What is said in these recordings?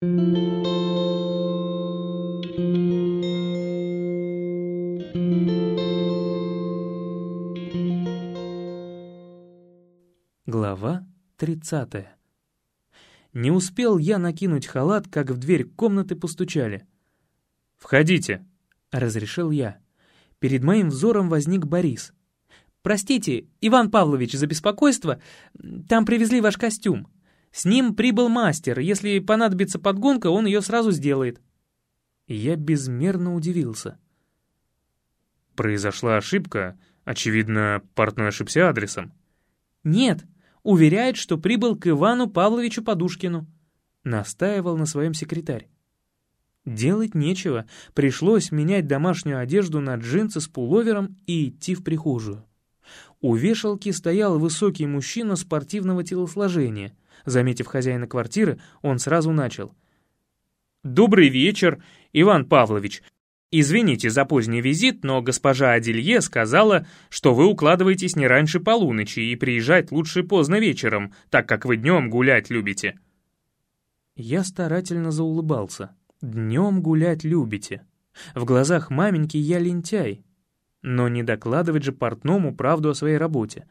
Глава 30. Не успел я накинуть халат, как в дверь комнаты постучали. «Входите», — разрешил я. Перед моим взором возник Борис. «Простите, Иван Павлович, за беспокойство. Там привезли ваш костюм. С ним прибыл мастер. Если понадобится подгонка, он ее сразу сделает». Я безмерно удивился. «Произошла ошибка. Очевидно, портной ошибся адресом». «Нет, уверяет, что прибыл к Ивану Павловичу Подушкину», — настаивал на своем секретарь. Делать нечего, пришлось менять домашнюю одежду на джинсы с пуловером и идти в прихожую. У вешалки стоял высокий мужчина спортивного телосложения. Заметив хозяина квартиры, он сразу начал. «Добрый вечер, Иван Павлович. «Извините за поздний визит, но госпожа Аделье сказала, что вы укладываетесь не раньше полуночи и приезжать лучше поздно вечером, так как вы днем гулять любите». Я старательно заулыбался. «Днем гулять любите». В глазах маменьки я лентяй. Но не докладывать же портному правду о своей работе.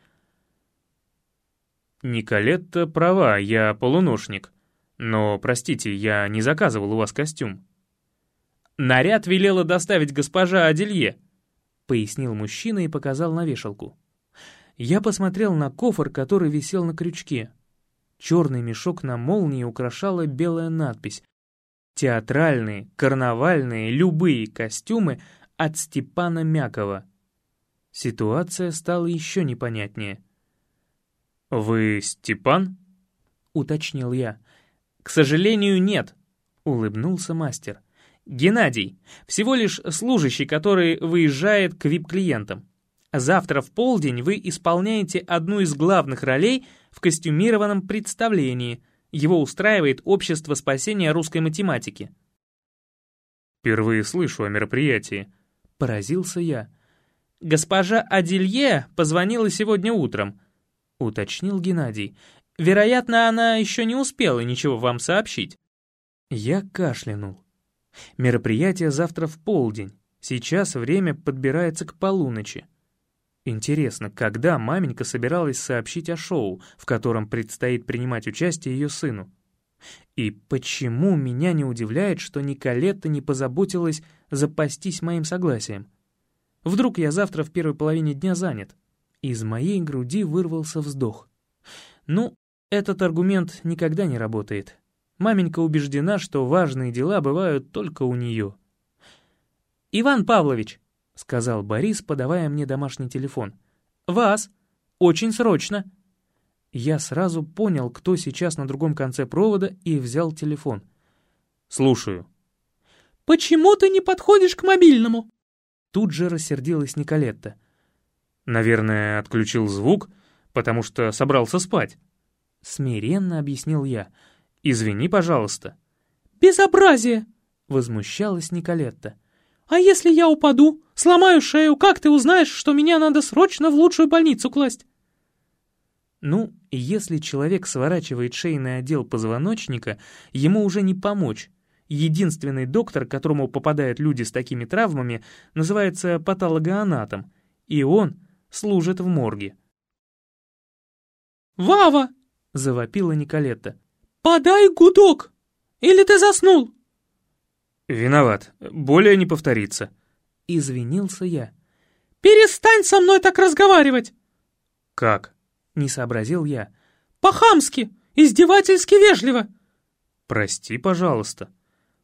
«Николетта права, я полуношник. Но, простите, я не заказывал у вас костюм». «Наряд велела доставить госпожа Аделье», — пояснил мужчина и показал на вешалку. Я посмотрел на кофр, который висел на крючке. Черный мешок на молнии украшала белая надпись. Театральные, карнавальные, любые костюмы от Степана Мякова. Ситуация стала еще непонятнее. «Вы Степан?» — уточнил я. «К сожалению, нет», — улыбнулся мастер. Геннадий, всего лишь служащий, который выезжает к вип-клиентам. Завтра в полдень вы исполняете одну из главных ролей в костюмированном представлении. Его устраивает Общество спасения русской математики. «Впервые слышу о мероприятии», — поразился я. «Госпожа Аделье позвонила сегодня утром», — уточнил Геннадий. «Вероятно, она еще не успела ничего вам сообщить». Я кашлянул. Мероприятие завтра в полдень. Сейчас время подбирается к полуночи. Интересно, когда маменька собиралась сообщить о шоу, в котором предстоит принимать участие ее сыну? И почему меня не удивляет, что Николетта не позаботилась запастись моим согласием? Вдруг я завтра в первой половине дня занят? Из моей груди вырвался вздох. Ну, этот аргумент никогда не работает. Маменька убеждена, что важные дела бывают только у нее. «Иван Павлович», — сказал Борис, подавая мне домашний телефон, — «вас. Очень срочно». Я сразу понял, кто сейчас на другом конце провода, и взял телефон. «Слушаю». «Почему ты не подходишь к мобильному?» Тут же рассердилась Николетта. «Наверное, отключил звук, потому что собрался спать». Смиренно объяснил я — Извини, пожалуйста». «Безобразие!» — возмущалась Николетта. «А если я упаду, сломаю шею, как ты узнаешь, что меня надо срочно в лучшую больницу класть?» Ну, если человек сворачивает шейный отдел позвоночника, ему уже не помочь. Единственный доктор, к которому попадают люди с такими травмами, называется патологоанатом, и он служит в морге. «Вава!» — завопила Николетта. «Подай гудок! Или ты заснул?» «Виноват. Более не повторится». Извинился я. «Перестань со мной так разговаривать!» «Как?» Не сообразил я. «По-хамски! Издевательски вежливо!» «Прости, пожалуйста».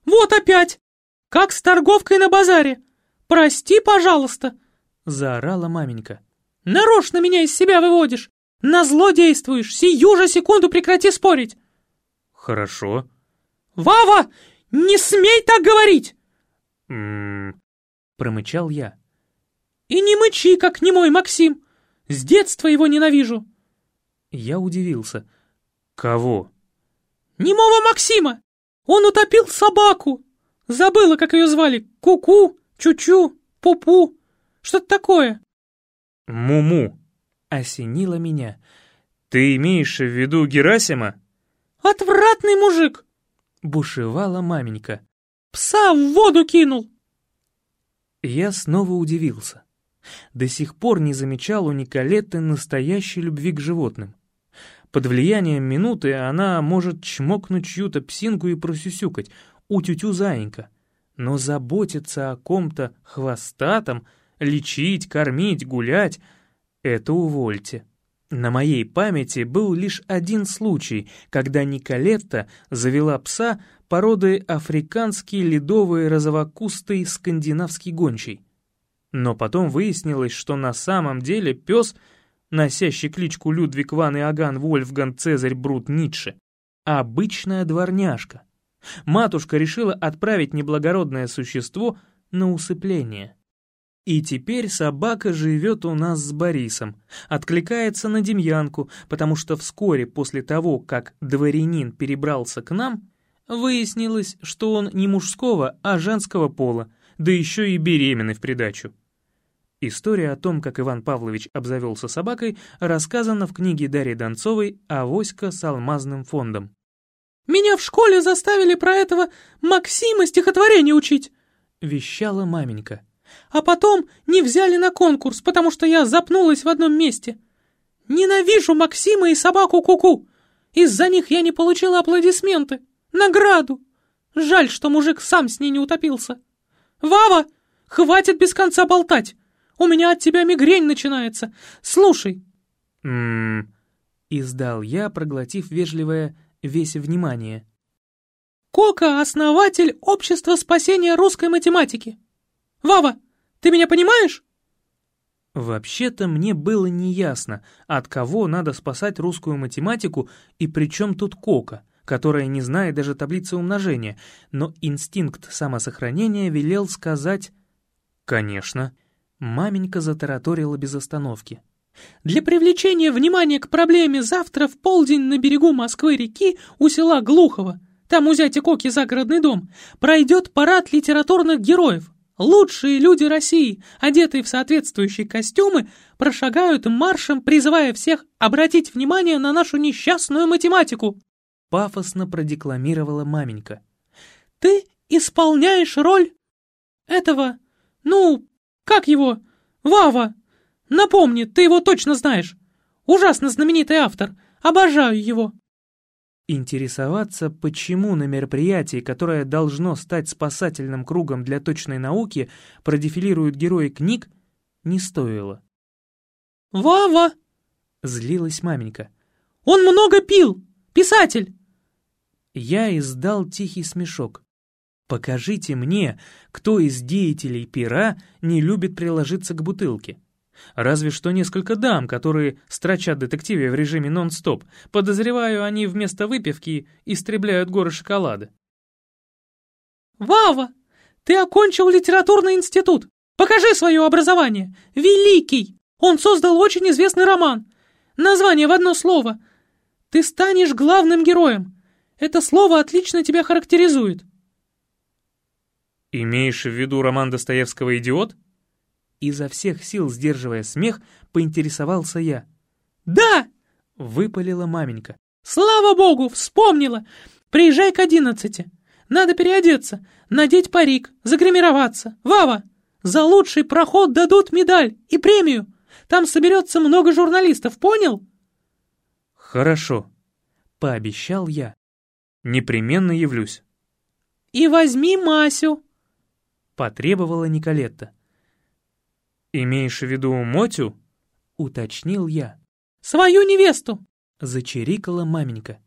«Вот опять! Как с торговкой на базаре! Прости, пожалуйста!» Заорала маменька. «Нарочно меня из себя выводишь! На зло действуешь! Сию же секунду прекрати спорить!» «Хорошо». «Вава, не смей так говорить!» «М-м-м...» промычал я. «И не мычи, как не мой Максим! С детства его ненавижу!» Я удивился. «Кого?» «Немого Максима! Он утопил собаку! Забыла, как ее звали. Ку-ку, чу-чу, пу-пу. Что-то такое». «Му-му», — осенило меня. «Ты имеешь в виду Герасима?» «Отвратный мужик!» Бушевала маменька. «Пса в воду кинул!» Я снова удивился. До сих пор не замечал у Николетты настоящей любви к животным. Под влиянием минуты она может чмокнуть чью-то псинку и просюсюкать, у тютю заинька. Но заботиться о ком-то хвостатом, лечить, кормить, гулять — это увольте. На моей памяти был лишь один случай, когда Николетта завела пса породы африканский ледовый розовокустый скандинавский гончий. Но потом выяснилось, что на самом деле пес, носящий кличку Людвиг ван Иоганн Вольфган Цезарь Брут Ницше, обычная дворняжка. Матушка решила отправить неблагородное существо на усыпление. И теперь собака живет у нас с Борисом, откликается на Демьянку, потому что вскоре после того, как дворянин перебрался к нам, выяснилось, что он не мужского, а женского пола, да еще и беременный в придачу. История о том, как Иван Павлович обзавелся собакой, рассказана в книге Дарьи Донцовой «Авоська с алмазным фондом». «Меня в школе заставили про этого Максима стихотворение учить», — вещала маменька. А потом не взяли на конкурс, потому что я запнулась в одном месте. Ненавижу Максима и собаку Куку. -ку. Из-за них я не получила аплодисменты. Награду. Жаль, что мужик сам с ней не утопился. Вава, хватит без конца болтать. У меня от тебя мигрень начинается. Слушай. Ммм, издал я, проглотив вежливое весь внимание. Кока — основатель общества спасения русской математики. Вава, ты меня понимаешь?» Вообще-то мне было неясно, от кого надо спасать русскую математику и при чем тут Кока, которая не знает даже таблицы умножения, но инстинкт самосохранения велел сказать «Конечно». Маменька затараторила без остановки. «Для привлечения внимания к проблеме завтра в полдень на берегу Москвы-реки у села Глухово, там у зятя Коки загородный дом, пройдет парад литературных героев. Лучшие люди России, одетые в соответствующие костюмы, прошагают маршем, призывая всех обратить внимание на нашу несчастную математику. Пафосно продекламировала маменька. Ты исполняешь роль этого, ну, как его, Вава. Напомни, ты его точно знаешь. Ужасно знаменитый автор. Обожаю его. Интересоваться, почему на мероприятии, которое должно стать спасательным кругом для точной науки, продефилируют герои книг, не стоило. «Вава!» — злилась маменька. «Он много пил! Писатель!» Я издал тихий смешок. «Покажите мне, кто из деятелей пера не любит приложиться к бутылке. Разве что несколько дам, которые строчат детективе в режиме нон-стоп. Подозреваю, они вместо выпивки истребляют горы шоколада. «Вава, ты окончил литературный институт. Покажи свое образование. Великий! Он создал очень известный роман. Название в одно слово. Ты станешь главным героем. Это слово отлично тебя характеризует». «Имеешь в виду роман Достоевского «Идиот»?» Изо всех сил сдерживая смех, поинтересовался я. «Да!» — выпалила маменька. «Слава богу, вспомнила! Приезжай к одиннадцати. Надо переодеться, надеть парик, загримироваться. Вава, за лучший проход дадут медаль и премию. Там соберется много журналистов, понял?» «Хорошо», — пообещал я. «Непременно явлюсь». «И возьми Масю», — потребовала Николетта. «Имеешь в виду Мотю?» — уточнил я. «Свою невесту!» — зачирикала маменька.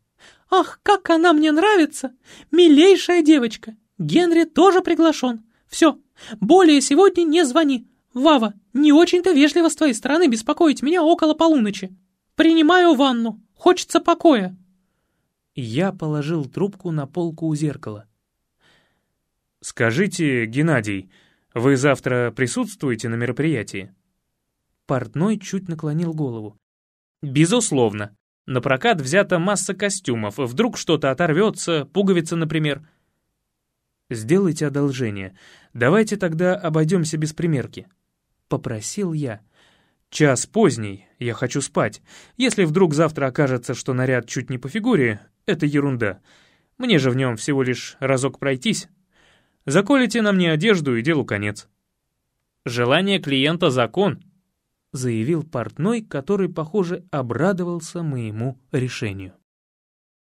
«Ах, как она мне нравится! Милейшая девочка! Генри тоже приглашен. Все, более сегодня не звони. Вава, не очень-то вежливо с твоей стороны беспокоить меня около полуночи. Принимаю ванну. Хочется покоя». Я положил трубку на полку у зеркала. «Скажите, Геннадий, вы завтра присутствуете на мероприятии?» Портной чуть наклонил голову. «Безусловно. На прокат взята масса костюмов. Вдруг что-то оторвется, пуговица, например». «Сделайте одолжение. Давайте тогда обойдемся без примерки», — попросил я. «Час поздний, я хочу спать. Если вдруг завтра окажется, что наряд чуть не по фигуре, это ерунда. Мне же в нем всего лишь разок пройтись. Заколите на мне одежду и делу конец». «Желание клиента — закон», — заявил портной, который, похоже, обрадовался моему решению.